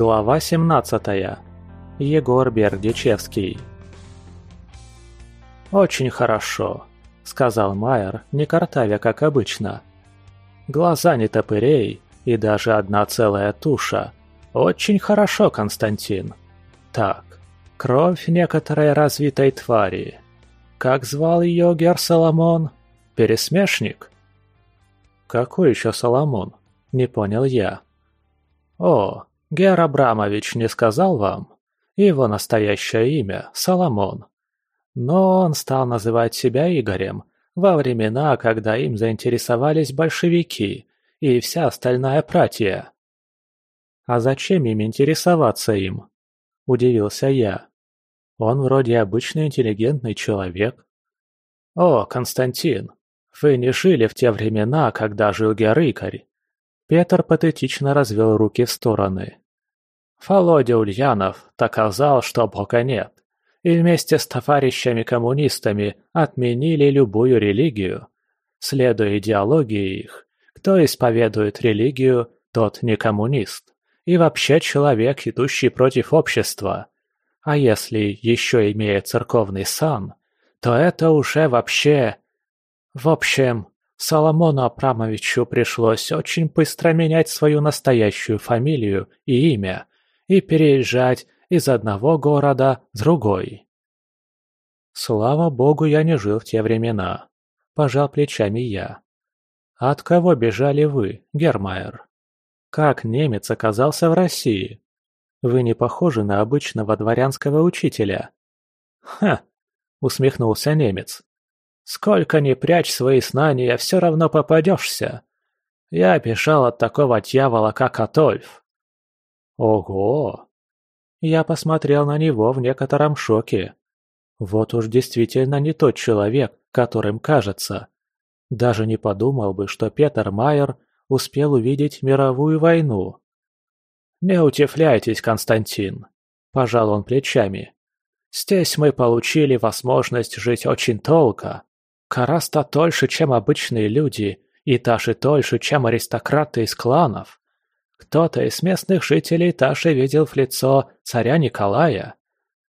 Глава 17. Егор Бердичевский. «Очень хорошо», — сказал Майер, не картавя, как обычно. «Глаза не топырей и даже одна целая туша. Очень хорошо, Константин. Так, кровь некоторой развитой твари. Как звал ее Гер Соломон? Пересмешник?» «Какой еще Соломон?» — не понял я. «О, Гера сказал вам? Его настоящее имя – Соломон. Но он стал называть себя Игорем во времена, когда им заинтересовались большевики и вся остальная пратия. «А зачем им интересоваться им?» – удивился я. «Он вроде обычный интеллигентный человек». «О, Константин, вы не жили в те времена, когда жил Герыкарь». Петр патетично развел руки в стороны. Володя Ульянов доказал, что Бога нет, и вместе с товарищами-коммунистами отменили любую религию. Следуя идеологии их, кто исповедует религию, тот не коммунист, и вообще человек, идущий против общества. А если еще имеет церковный сан, то это уже вообще... В общем, Соломону Апрамовичу пришлось очень быстро менять свою настоящую фамилию и имя – и переезжать из одного города в другой. Слава богу, я не жил в те времена, пожал плечами я. От кого бежали вы, Гермайер? Как немец оказался в России? Вы не похожи на обычного дворянского учителя. Ха, усмехнулся немец. Сколько ни прячь свои знания, все равно попадешься. Я бежал от такого дьявола, как Атольф. Ого! Я посмотрел на него в некотором шоке. Вот уж действительно не тот человек, которым кажется. Даже не подумал бы, что Петер Майер успел увидеть мировую войну. «Не утефляйтесь, Константин», – пожал он плечами. «Здесь мы получили возможность жить очень долго, Караста тольше, чем обычные люди, и таши тольше, чем аристократы из кланов. Кто-то из местных жителей также видел в лицо царя Николая.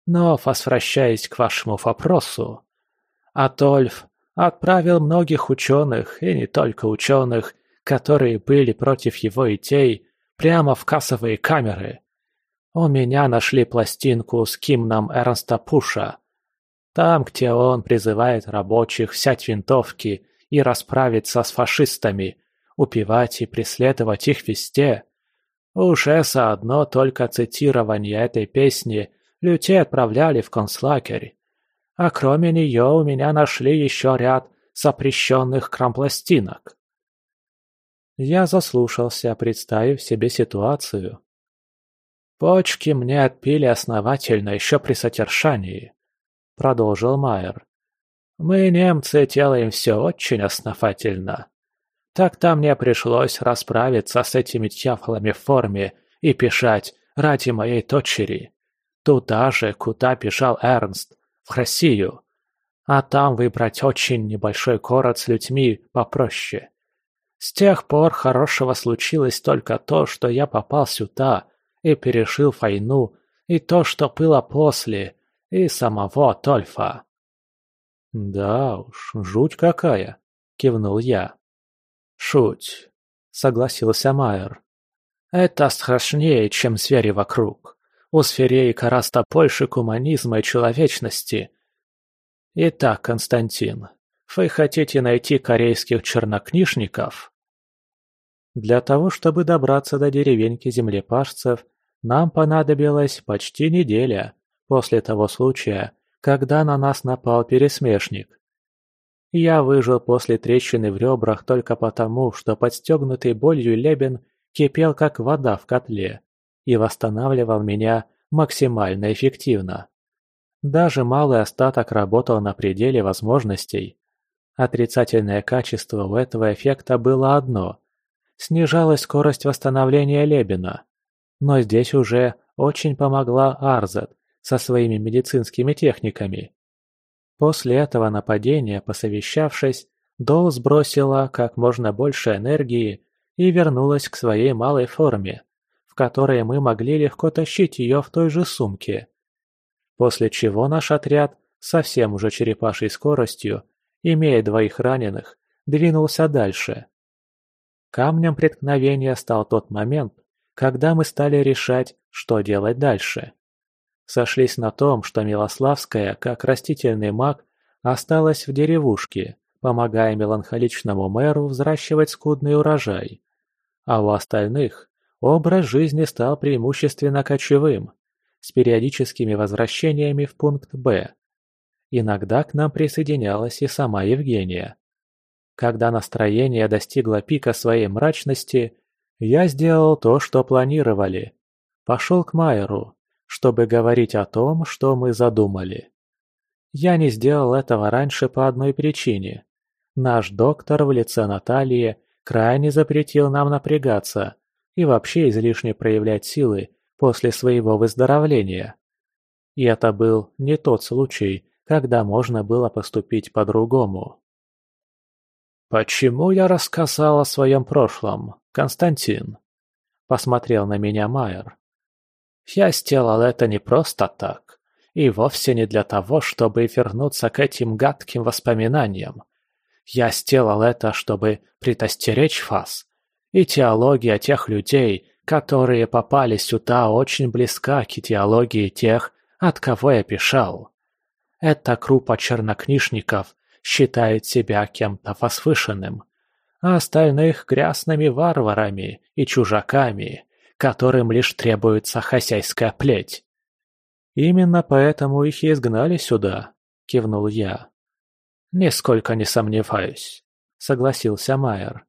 Но, возвращаясь к вашему вопросу, Атольф отправил многих ученых, и не только ученых, которые были против его идей, прямо в кассовые камеры. У меня нашли пластинку с гимном Эрнста Пуша. Там, где он призывает рабочих взять винтовки и расправиться с фашистами, упивать и преследовать их везде – уже соодно только цитирование этой песни людей отправляли в концлагерь. А кроме нее у меня нашли еще ряд запрещенных крампластинок. Я заслушался, представив себе ситуацию. «Почки мне отпили основательно еще при сотершании, — продолжил Майер. «Мы, немцы, делаем все очень основательно. Так там мне пришлось расправиться с этими тяфлами в форме и пешать ради моей дочери. Туда же, куда бежал Эрнст, в Россию. А там выбрать очень небольшой город с людьми попроще. С тех пор хорошего случилось только то, что я попал сюда и пережил войну, и то, что было после, и самого Тольфа. «Да уж, жуть какая!» — кивнул я. Шуть. Согласился Майер. Это страшнее, чем звери вокруг. У сфере гораздо Польши, гуманизма и человечности. Итак, Константин, вы хотите найти корейских чернокнижников? Для того, чтобы добраться до деревеньки землепашцев, нам понадобилась почти неделя после того случая, когда на нас напал пересмешник. Я выжил после трещины в ребрах только потому, что подстегнутый болью Лебен кипел как вода в котле и восстанавливал меня максимально эффективно. Даже малый остаток работал на пределе возможностей. Отрицательное качество у этого эффекта было одно – снижалась скорость восстановления Лебена. Но здесь уже очень помогла Арзет со своими медицинскими техниками. После этого нападения посовещавшись, Доу сбросила как можно больше энергии и вернулась к своей малой форме, в которой мы могли легко тащить ее в той же сумке. После чего наш отряд, совсем уже черепашей скоростью, имея двоих раненых, двинулся дальше. Камнем преткновения стал тот момент, когда мы стали решать, что делать дальше. Сошлись на том, что Милославская, как растительный маг, осталась в деревушке, помогая меланхоличному мэру взращивать скудный урожай. А у остальных образ жизни стал преимущественно кочевым, с периодическими возвращениями в пункт «Б». Иногда к нам присоединялась и сама Евгения. Когда настроение достигло пика своей мрачности, я сделал то, что планировали. Пошел к Майеру, чтобы говорить о том, что мы задумали. Я не сделал этого раньше по одной причине. Наш доктор в лице Натальи крайне запретил нам напрягаться и вообще излишне проявлять силы после своего выздоровления. И это был не тот случай, когда можно было поступить по-другому. «Почему я рассказал о своем прошлом, Константин?» Посмотрел на меня Майер. Я сделал это не просто так, и вовсе не для того, чтобы вернуться к этим гадким воспоминаниям. Я сделал это, чтобы предостеречь вас. И теология тех людей, которые попали сюда, очень близка к теологии тех, от кого я писал. Эта группа чернокнижников считает себя кем-то возвышенным, а остальных грязными варварами и чужаками – которым лишь требуется хозяйская плеть. «Именно поэтому их и изгнали сюда», — кивнул я. «Нисколько не сомневаюсь», — согласился Майер.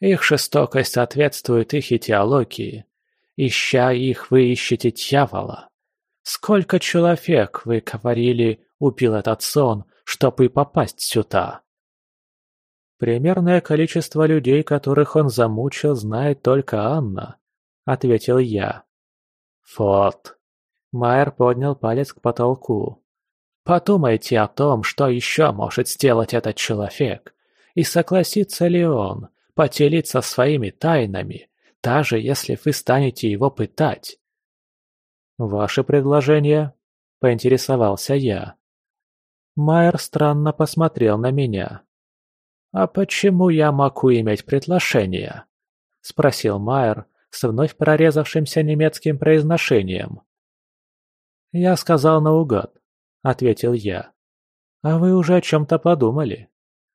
«Их жестокость соответствует их идеологии. Ища их, вы ищете дьявола. Сколько человек, вы говорили, убил этот сон, чтобы попасть сюда?» Примерное количество людей, которых он замучил, знает только Анна, ответил я. Фот. Майер поднял палец к потолку. «Подумайте о том, что еще может сделать этот человек, и согласится ли он поделиться своими тайнами, даже если вы станете его пытать». «Ваше предложение?» – поинтересовался я. Майер странно посмотрел на меня. «А почему я могу иметь предложение?» – спросил Майер, вновь прорезавшимся немецким произношением. «Я сказал наугад», — ответил я. «А вы уже о чем-то подумали?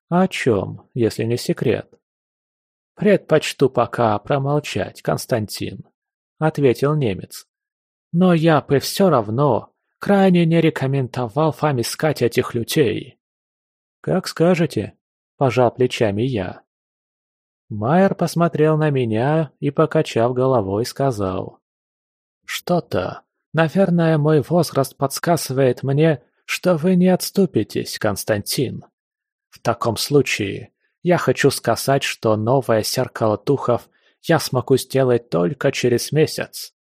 О чем, если не секрет?» «Предпочту пока промолчать, Константин», — ответил немец. «Но я бы все равно крайне не рекомендовал вам искать этих людей». «Как скажете», – пожал плечами я. Майер посмотрел на меня и, покачав головой, сказал. «Что-то. Наверное, мой возраст подсказывает мне, что вы не отступитесь, Константин. В таком случае я хочу сказать, что новое зеркало духов я смогу сделать только через месяц.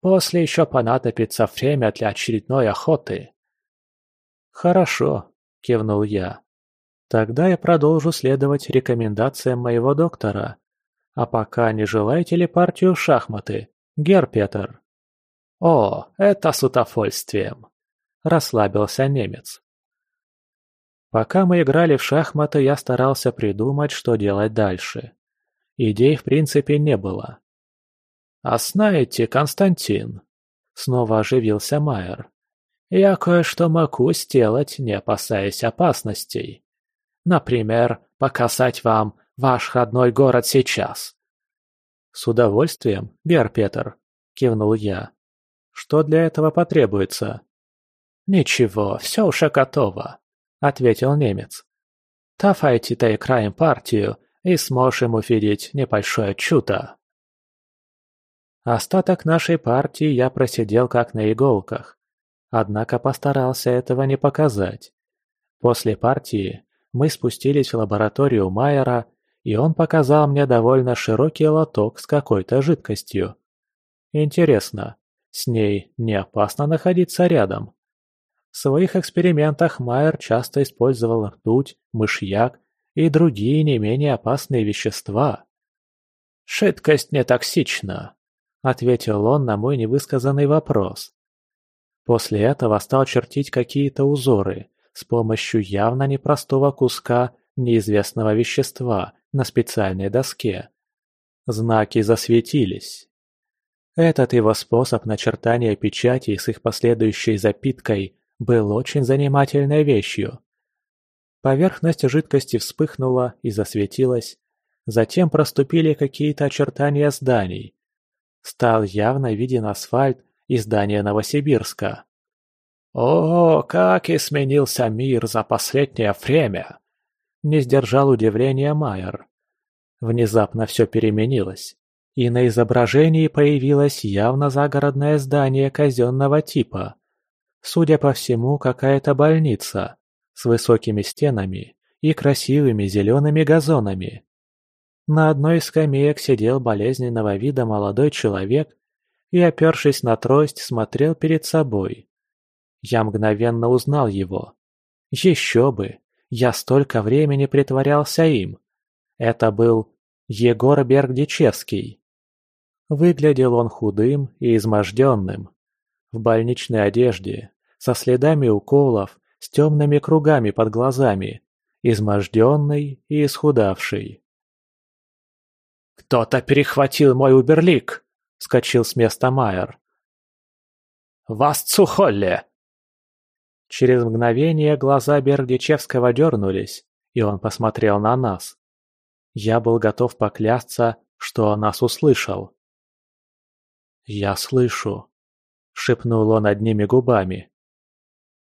После еще понадобится время для очередной охоты». «Хорошо», — кивнул я. Тогда я продолжу следовать рекомендациям моего доктора. А пока не желаете ли партию шахматы, Герпетер? О, это с удовольствием. Расслабился немец. Пока мы играли в шахматы, я старался придумать, что делать дальше. Идей в принципе не было. «А знаете, Константин...» Снова оживился Майер. «Я кое-что могу сделать, не опасаясь опасностей» например, показать вам ваш родной город сейчас». «С удовольствием, Герпетер», — кивнул я. «Что для этого потребуется?» «Ничего, все уже готово», — ответил немец. «Давайте-то и краем партию и сможем увидеть небольшое чудо». Остаток нашей партии я просидел как на иголках, однако постарался этого не показать. После партии мы спустились в лабораторию Майера, и он показал мне довольно широкий лоток с какой-то жидкостью. Интересно, с ней не опасно находиться рядом? В своих экспериментах Майер часто использовал ртуть, мышьяк и другие не менее опасные вещества. Жидкость не токсична», — ответил он на мой невысказанный вопрос. После этого стал чертить какие-то узоры, с помощью явно непростого куска неизвестного вещества на специальной доске. Знаки засветились. Этот его способ начертания печати с их последующей запиткой был очень занимательной вещью. Поверхность жидкости вспыхнула и засветилась, затем проступили какие-то очертания зданий. Стал явно виден асфальт и здание Новосибирска. О, как изменился мир за последнее время! Не сдержал удивления Майер. Внезапно все переменилось, и на изображении появилось явно загородное здание казенного типа. Судя по всему, какая-то больница с высокими стенами и красивыми зелеными газонами. На одной из скамеек сидел болезненного вида молодой человек и, опершись на трость, смотрел перед собой – я мгновенно узнал его. Еще бы! Я столько времени притворялся им. Это был Егор Бергдичевский. Выглядел он худым и изможденным. В больничной одежде, со следами уколов, с темными кругами под глазами, изможденный и исхудавший. «Кто-то перехватил мой уберлик!» — вскочил с места Майер. «Вас, Цухолле!» Через мгновение глаза Бердичевского дернулись, и он посмотрел на нас. Я был готов поклясться, что он нас услышал. «Я слышу», — шепнул он одними губами.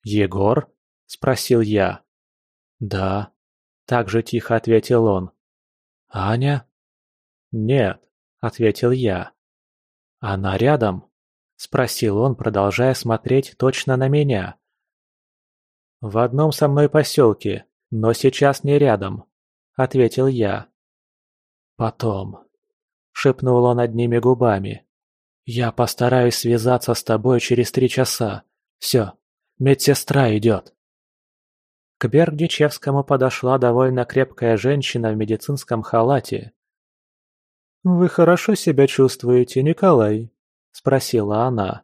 «Егор?» — спросил я. «Да», — так же тихо ответил он. «Аня?» «Нет», — ответил я. «Она рядом?» — спросил он, продолжая смотреть точно на меня. В одном со мной поселке, но сейчас не рядом», — ответил я. «Потом», — шепнул он одними губами. «Я постараюсь связаться с тобой через три часа. Все, медсестра идет». К Бердичевскому подошла довольно крепкая женщина в медицинском халате. «Вы хорошо себя чувствуете, Николай?» – спросила она.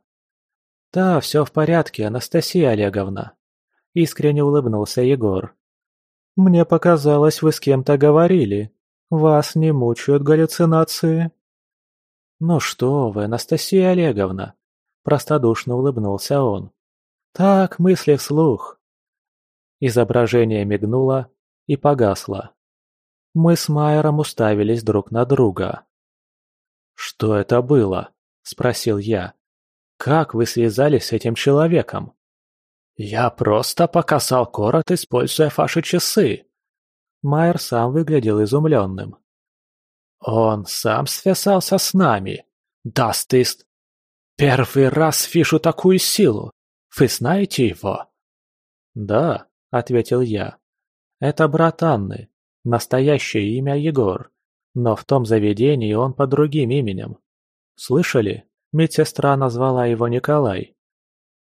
«Да, все в порядке, Анастасия Олеговна», искренне улыбнулся Егор. «Мне показалось, вы с кем-то говорили. Вас не мучают галлюцинации?» «Ну что вы, Анастасия Олеговна!» – простодушно улыбнулся он. «Так, мысли вслух!» Изображение мигнуло и погасло. Мы с Майером уставились друг на друга. «Что это было?» – спросил я. «Как вы связались с этим человеком?» Я просто показал корот, используя ваши часы. Майер сам выглядел изумленным. Он сам связался с нами. Дастист. Первый раз вижу такую силу. Вы знаете его? Да, ответил я. Это брат Анны. Настоящее имя Егор. Но в том заведении он под другим именем. Слышали? Медсестра назвала его Николай.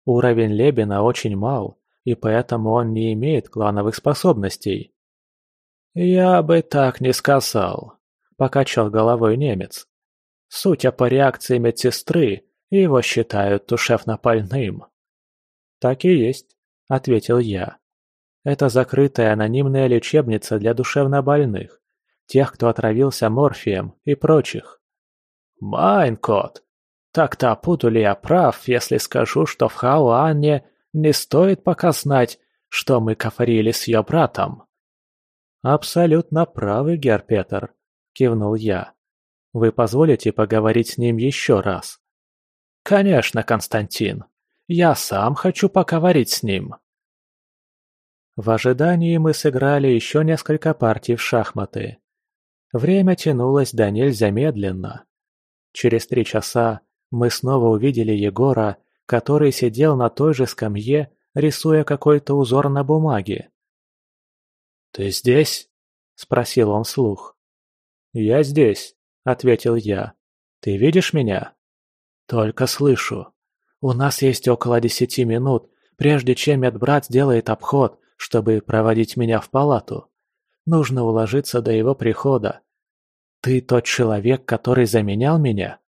Уровень Лебена очень мал, и поэтому он не имеет клановых способностей. «Я бы так не сказал», — покачал головой немец. «Судя по реакции медсестры, его считают душевнопольным». «Так и есть», — ответил я. «Это закрытая анонимная лечебница для душевнобольных, тех, кто отравился морфием и прочих». «Майнкот!» Так-то та Подулия прав, если скажу, что в Хауане не стоит пока знать, что мы кафарили с ее братом». «Абсолютно правы, Герпетер», — кивнул я. «Вы позволите поговорить с ним еще раз?» «Конечно, Константин. Я сам хочу поговорить с ним». В ожидании мы сыграли еще несколько партий в шахматы. Время тянулось до нельзя медленно. Через три часа мы снова увидели Егора, который сидел на той же скамье, рисуя какой-то узор на бумаге. «Ты здесь?» – спросил он вслух. «Я здесь», – ответил я. «Ты видишь меня?» «Только слышу. У нас есть около десяти минут, прежде чем медбрат сделает обход, чтобы проводить меня в палату. Нужно уложиться до его прихода. Ты тот человек, который заменял меня?»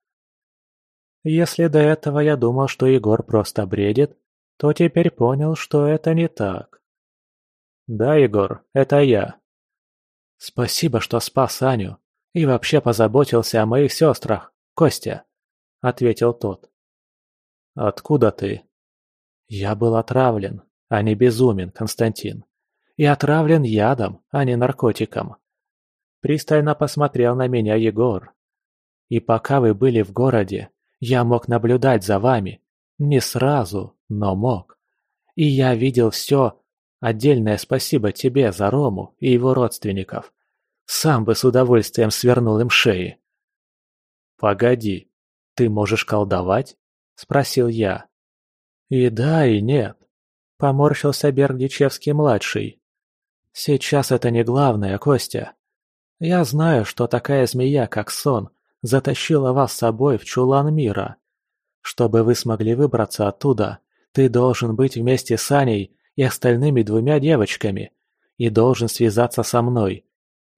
Если до этого я думал, что Егор просто бредит, то теперь понял, что это не так. Да, Егор, это я. Спасибо, что спас Аню и вообще позаботился о моих сестрах, Костя, — ответил тот. Откуда ты? Я был отравлен, а не безумен, Константин. И отравлен ядом, а не наркотиком. Пристально посмотрел на меня Егор. И пока вы были в городе, я мог наблюдать за вами, не сразу, но мог. И я видел все. Отдельное спасибо тебе за Рому и его родственников. Сам бы с удовольствием свернул им шеи. «Погоди, ты можешь колдовать?» – спросил я. «И да, и нет», – поморщился Бергличевский-младший. «Сейчас это не главное, Костя. Я знаю, что такая змея, как сон, Затащила вас с собой в чулан мира. Чтобы вы смогли выбраться оттуда, ты должен быть вместе с Аней и остальными двумя девочками и должен связаться со мной.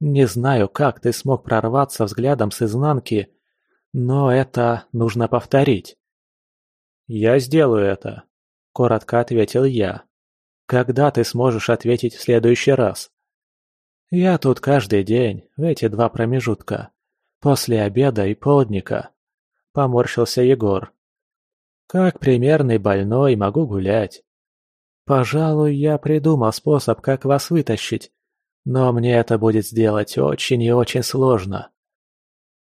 Не знаю, как ты смог прорваться взглядом с изнанки, но это нужно повторить». «Я сделаю это», — коротко ответил я. «Когда ты сможешь ответить в следующий раз?» «Я тут каждый день, в эти два промежутка. После обеда и полдника. Поморщился Егор. Как примерный больной могу гулять. Пожалуй, я придумал способ, как вас вытащить. Но мне это будет сделать очень и очень сложно.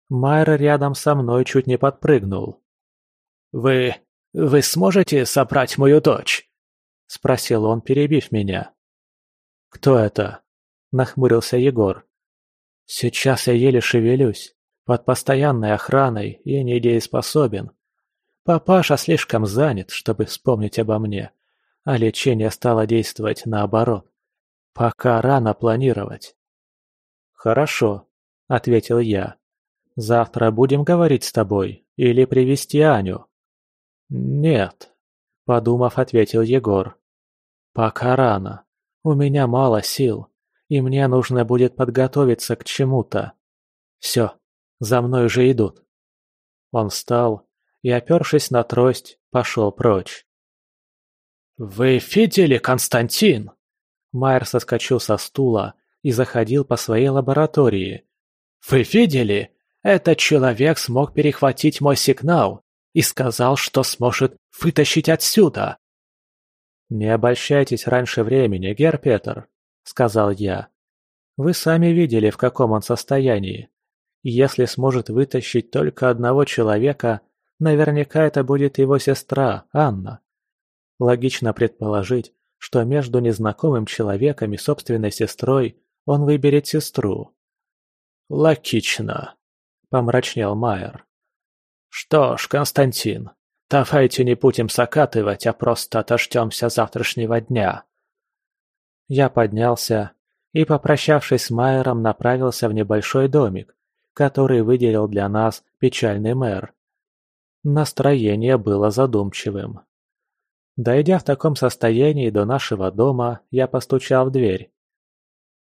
Майра рядом со мной чуть не подпрыгнул. «Вы... вы сможете собрать мою дочь?» — спросил он, перебив меня. «Кто это?» — нахмурился Егор. Сейчас я еле шевелюсь, под постоянной охраной и недееспособен. Папаша слишком занят, чтобы вспомнить обо мне, а лечение стало действовать наоборот. Пока рано планировать. «Хорошо», — ответил я. «Завтра будем говорить с тобой или привести Аню?» «Нет», — подумав, ответил Егор. «Пока рано. У меня мало сил и мне нужно будет подготовиться к чему-то. Все, за мной же идут». Он встал и, опершись на трость, пошел прочь. «Вы видели, Константин?» Майер соскочил со стула и заходил по своей лаборатории. «Вы видели? Этот человек смог перехватить мой сигнал и сказал, что сможет вытащить отсюда!» «Не обольщайтесь раньше времени, Герпетер», сказал я. Вы сами видели, в каком он состоянии. Если сможет вытащить только одного человека, наверняка это будет его сестра, Анна. Логично предположить, что между незнакомым человеком и собственной сестрой он выберет сестру. «Логично», — помрачнел Майер. «Что ж, Константин, давайте не будем закатывать, а просто отождемся завтрашнего дня. Я поднялся и, попрощавшись с Майером, направился в небольшой домик, который выделил для нас печальный мэр. Настроение было задумчивым. Дойдя в таком состоянии до нашего дома, я постучал в дверь.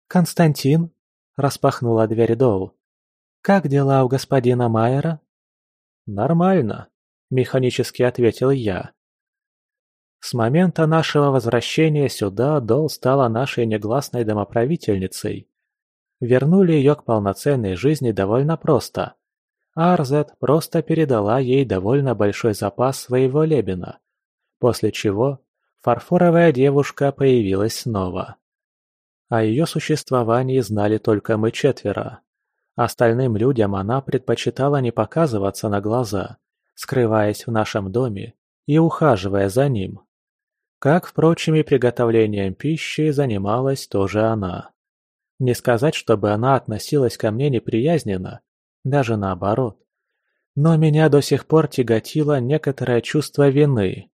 «Константин?» – распахнула дверь Доу. «Как дела у господина Майера?» «Нормально», – механически ответил я. С момента нашего возвращения сюда Дол стала нашей негласной домоправительницей. Вернули ее к полноценной жизни довольно просто. Арзет просто передала ей довольно большой запас своего лебена, после чего фарфоровая девушка появилась снова. О ее существовании знали только мы четверо. Остальным людям она предпочитала не показываться на глаза, скрываясь в нашем доме и ухаживая за ним. Как, впрочем, и приготовлением пищи занималась тоже она. Не сказать, чтобы она относилась ко мне неприязненно, даже наоборот. Но меня до сих пор тяготило некоторое чувство вины.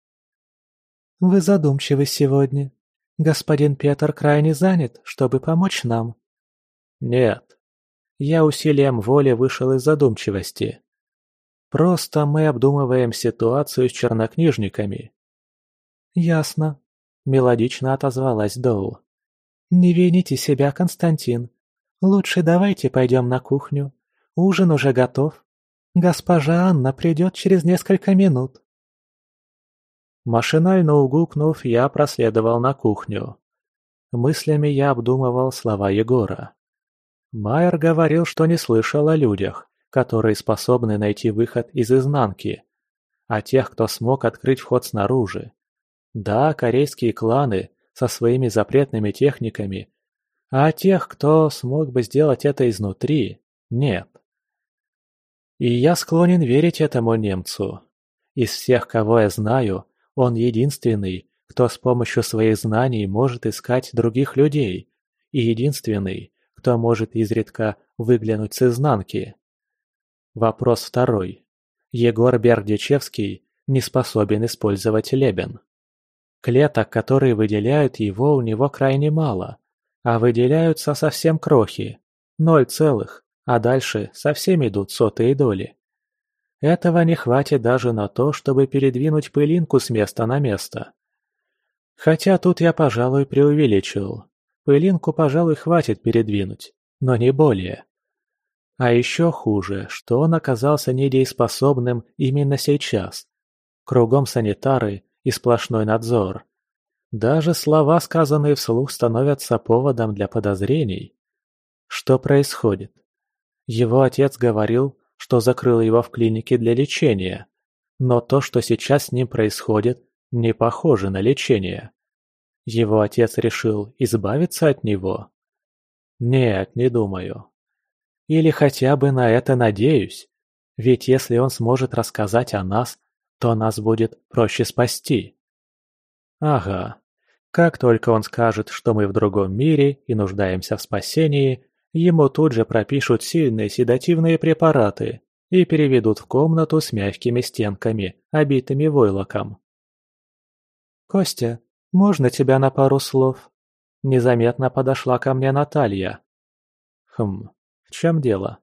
«Вы задумчивы сегодня. Господин Петр крайне занят, чтобы помочь нам». «Нет». Я усилием воли вышел из задумчивости. «Просто мы обдумываем ситуацию с чернокнижниками, Ясно. Мелодично отозвалась Доу. «Не вините себя, Константин. Лучше давайте пойдем на кухню. Ужин уже готов. Госпожа Анна придет через несколько минут». Машинально угукнув, я проследовал на кухню. Мыслями я обдумывал слова Егора. Майер говорил, что не слышал о людях, которые способны найти выход из изнанки, а тех, кто смог открыть вход снаружи, да, корейские кланы со своими запретными техниками. А тех, кто смог бы сделать это изнутри, нет. И я склонен верить этому немцу. Из всех, кого я знаю, он единственный, кто с помощью своих знаний может искать других людей, и единственный, кто может изредка выглянуть с изнанки. Вопрос второй. Егор Бердичевский не способен использовать лебен клеток, которые выделяют его, у него крайне мало, а выделяются совсем крохи – ноль целых, а дальше совсем идут сотые доли. Этого не хватит даже на то, чтобы передвинуть пылинку с места на место. Хотя тут я, пожалуй, преувеличил. Пылинку, пожалуй, хватит передвинуть, но не более. А еще хуже, что он оказался недееспособным именно сейчас. Кругом санитары, и сплошной надзор. Даже слова, сказанные вслух, становятся поводом для подозрений. Что происходит? Его отец говорил, что закрыл его в клинике для лечения, но то, что сейчас с ним происходит, не похоже на лечение. Его отец решил избавиться от него? Нет, не думаю. Или хотя бы на это надеюсь, ведь если он сможет рассказать о нас, то нас будет проще спасти. Ага, как только он скажет, что мы в другом мире и нуждаемся в спасении, ему тут же пропишут сильные седативные препараты и переведут в комнату с мягкими стенками, обитыми войлоком. «Костя, можно тебя на пару слов?» Незаметно подошла ко мне Наталья. «Хм, в чем дело?»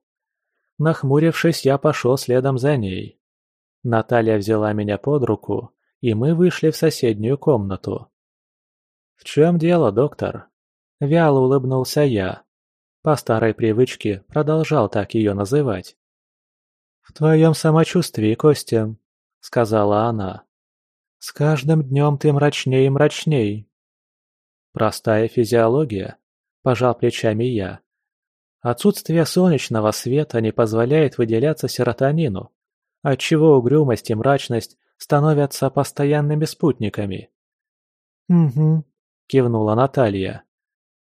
Нахмурившись, я пошел следом за ней. Наталья взяла меня под руку, и мы вышли в соседнюю комнату. «В чем дело, доктор?» – вяло улыбнулся я. По старой привычке продолжал так ее называть. «В твоем самочувствии, Костя», – сказала она. «С каждым днем ты мрачней и мрачней». «Простая физиология», – пожал плечами я. «Отсутствие солнечного света не позволяет выделяться серотонину, отчего угрюмость и мрачность становятся постоянными спутниками. «Угу», — кивнула Наталья.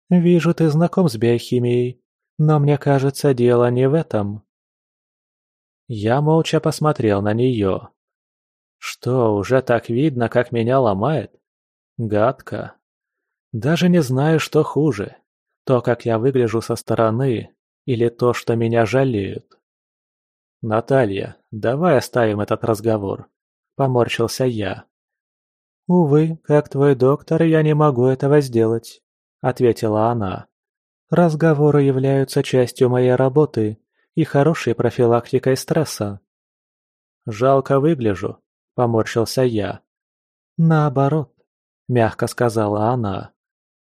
«Вижу, ты знаком с биохимией, но мне кажется, дело не в этом». Я молча посмотрел на нее. Что, уже так видно, как меня ломает? Гадко. Даже не знаю, что хуже. То, как я выгляжу со стороны, или то, что меня жалеют. Наталья, давай оставим этот разговор. Поморщился я. «Увы, как твой доктор, я не могу этого сделать», — ответила она. «Разговоры являются частью моей работы и хорошей профилактикой стресса». «Жалко выгляжу», — поморщился я. «Наоборот», — мягко сказала она.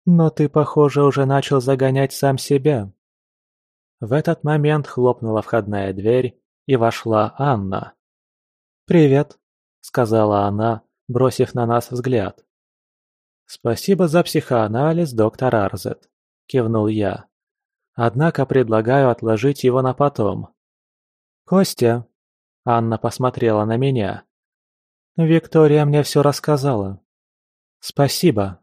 «Но ты, похоже, уже начал загонять сам себя». В этот момент хлопнула входная дверь, и вошла Анна. «Привет», — сказала она, бросив на нас взгляд. «Спасибо за психоанализ, доктор Арзет», — кивнул я. «Однако предлагаю отложить его на потом». «Костя», — Анна посмотрела на меня. «Виктория мне все рассказала». «Спасибо»,